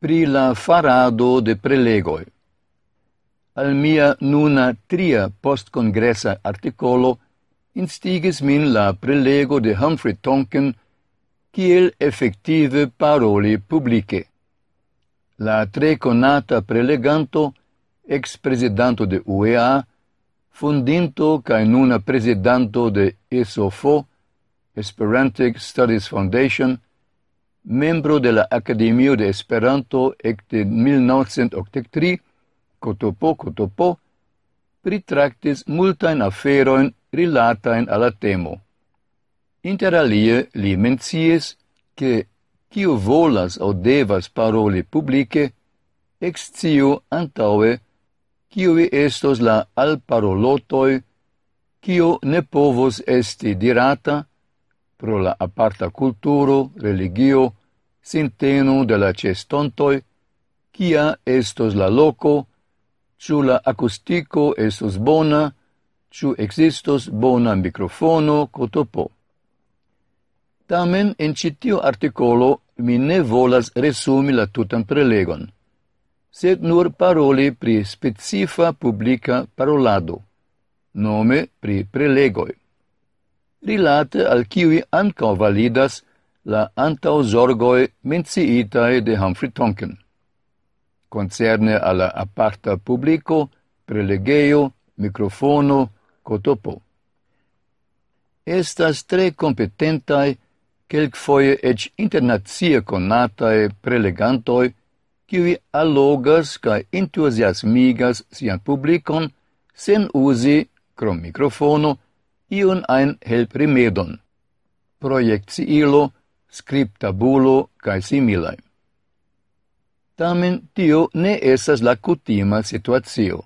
pri la farado de prelegoi. Al mia nuna tria postcongresa articolo instigis min la prelego de Humphrey Tonkin kiel effective paroli publice. La tre conata preleganto, ex-presidanto de UEA, fundinto cae nuna presidanto de ESOFO, Esperantic Studies Foundation, membro de la Academio de Esperanto ekde 1983, kotopo kotopo, pritraktis multajn aferojn rilatajn al la temo. Interalie li mencies che kiu volas au devas paroli publice, exciu antaue kiui estos la alparolotoi, kio ne povos esti dirata, pro la aparta culturo, religio, sintenu de la cestontoi, kia estos la loco, ciu la acustico estos bona, ciu existos bona microfono cotopo. Tamen, in citio articolo, mi ne volas resumi la tutan prelegon, sed nur paroli pri specifa publica parolado, nome pri prelegoi rilate al kiwi anca validas la antaŭzorgoj menciitae de Humphrey Tonkin. Concerne alla aparta publico, prelegeio, microfono, cotopo. Estas tre competentai, quelcfoie ec internazie conatae prelegantoi, kiwi allogas ca entusiasmigas sian publicon sen usi, crom microfono, iun ein helprimedon, projectiilo, scriptabulo cae similae. Tamen tio ne esas la cutima situatio.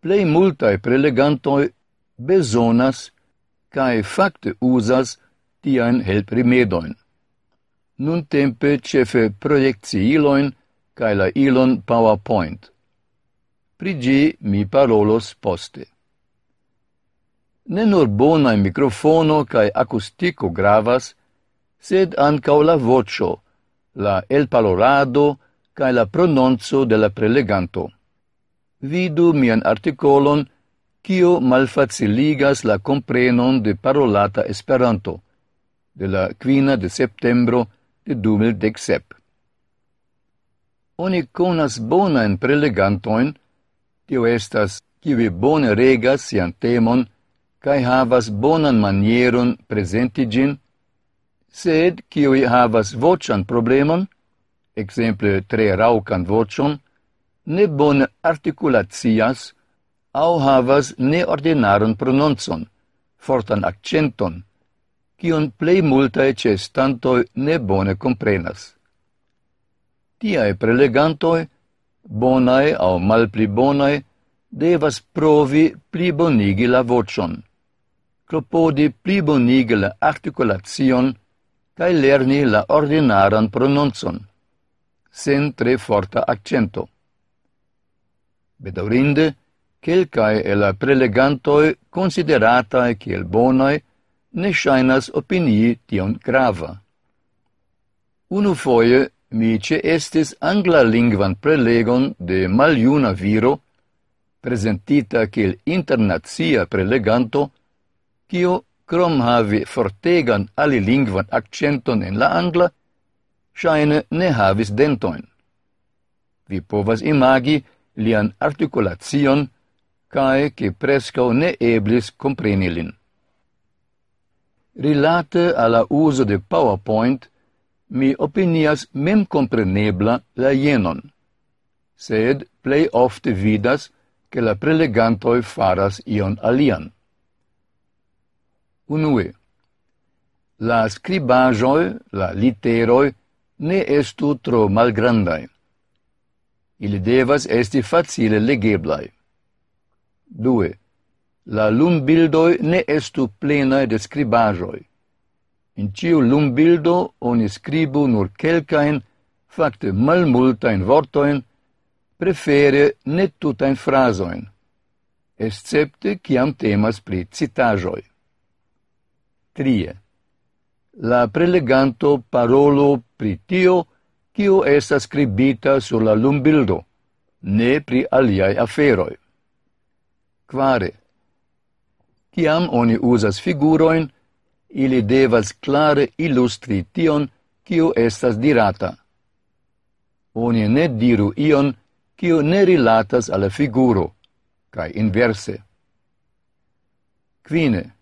Plei multae prelegantoi besonas cae facte usas tian helprimedoin. Nun tempe cefe proiectiiloin cae la ilon PowerPoint. Prigi mi parolos poste ne nur bona microfono cae acustico gravas, sed ancau la vocio, la elpalorado cae la prononzo de la preleganto. Vidu mian articolon Kio malfaciligas la comprenon de parolata Esperanto de la quina de septembro de 2017. Oni conas bonaen prelegantoin, tio estas kiwi bone regas sian temon cae havas bonan manieron presenti gin, sed cioi havas vocian problemon, exemple tre raucan vocion, ne bon articulatias au havas neordinaron prononcon, fortan accenton, cion plei multae cestantoi ne bone comprenas. Tiae prelegantoi, bonae au malpli bonae, devas provi plibonigi la vocion klopodi plibonigi la articulacion cae lerni la ordinaran prononzon, sen tre forta accento. Bedaurinde, quelcae el la prelegantoi consideratae ciel bonoi ne shainas opinii tion grava. Unu foie mi ce estis angla lingvan prelegon de maljuna viro, presentita ciel internazia preleganto, kio, krom havi fortegan alilingvan accenton en la angla, shaine ne havis dentoin. Vi povas imagi lian articulacion cae che prescau ne eblis comprenilin. Rilate alla uso de PowerPoint, mi opinias mem comprenebla la jenon, sed plei ofte vidas che la prelegantoi faras ion alian. Unue, la scribajoi, la literoi, ne estu tro malgrandai. Ili devas esti facile legeblai. Due, la lumbildoi ne estu plenae de scribajoi. In ciu lumbildo oni scribu nur quelcaen, facte malmultain vortoin, prefere ne tutain frasoin, excepte ciam temas pri citajoi. Trie. La preleganto parolo pritio kio estas skribita sur la lumbildo, ne pri aliai aferoi. Quare. Ciam oni usas figuroin, ili devas clare illustri tion, kio estas dirata. Oni ne diru ion, kio ne rilatas alla figuro, cae inverse. Quine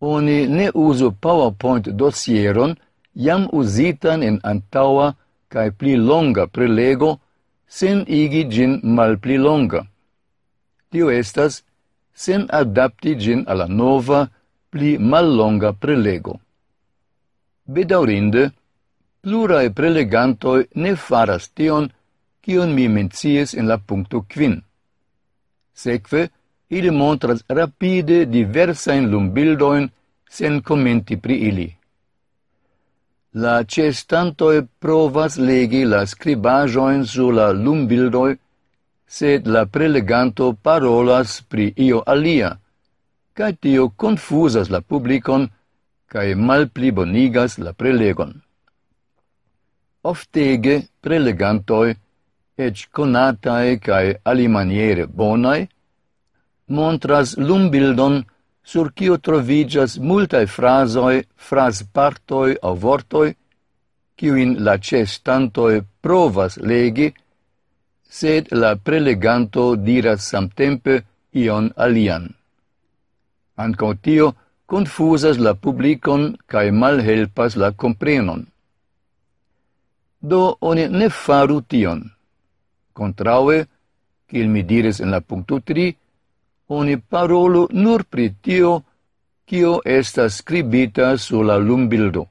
oni ne uzu PowerPoint dossieron jam uzitan en antaŭa kaj pli longa prelego sen igi gin malpli longa. Tio estas sen adapti gin alla nova, pli mallonga prelego. Bedaurinde, plurae prelegantoi ne faras tion, kion mi mencies en la puncto quin. Secve, ili montras rapide diversain lumbildoin sen commenti pri ili. La cestantoe provas legi la scribajoin su la lumbildoi, sed la preleganto parolas pri io alia, ca tio confusas la publicon cae malplibonigas la prelegon. Oftege prelegantoi, ec conatae cae alimaniere bonae, montras lumbildon sur kiu troviĝas multaj frasoi, fraspartoi aŭ vortoj, kiuin la ĉeestantoj provas legi, sed la preleganto diras samtempe ion alian. Anco tio confusas la publicon cae malhelpas la comprenon. Do oni ne faru tion. Contraue, cil mi dires en la punctu 3, oni parolu nur pri tio, kio estas scribita sur la lumbildo,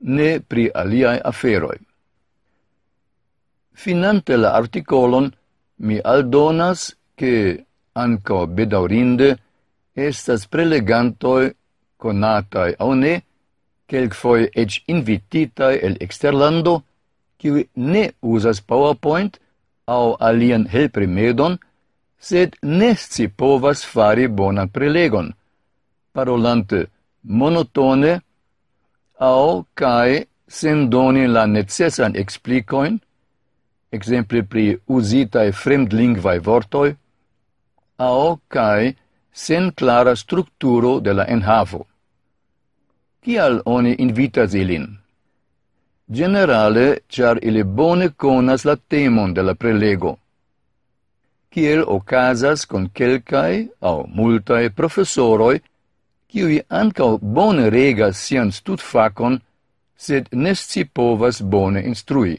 ne pri aliai aferoi. Finante la articolon, mi aldonas che, anco bedaurinde, estas prelegantoi, conatae au ne, quelcfoe ec invititae el exterlando, qui ne usas PowerPoint au alien helprimedon, sed nesci povas fari bonan prelegon, parolante monotone au cae sen doni la necessan explicoin, exemple pri usitae fremdlingvae vortoi, au cae sen clara structuro de la enhavo. Cial oni invitas ilin? Generale, char ili bone conas la temon de la prelego, kiel ocasas con quelcae au multae professoroi, kiui ancau bone regas sian studfacon, sed nesci povas bone instrui.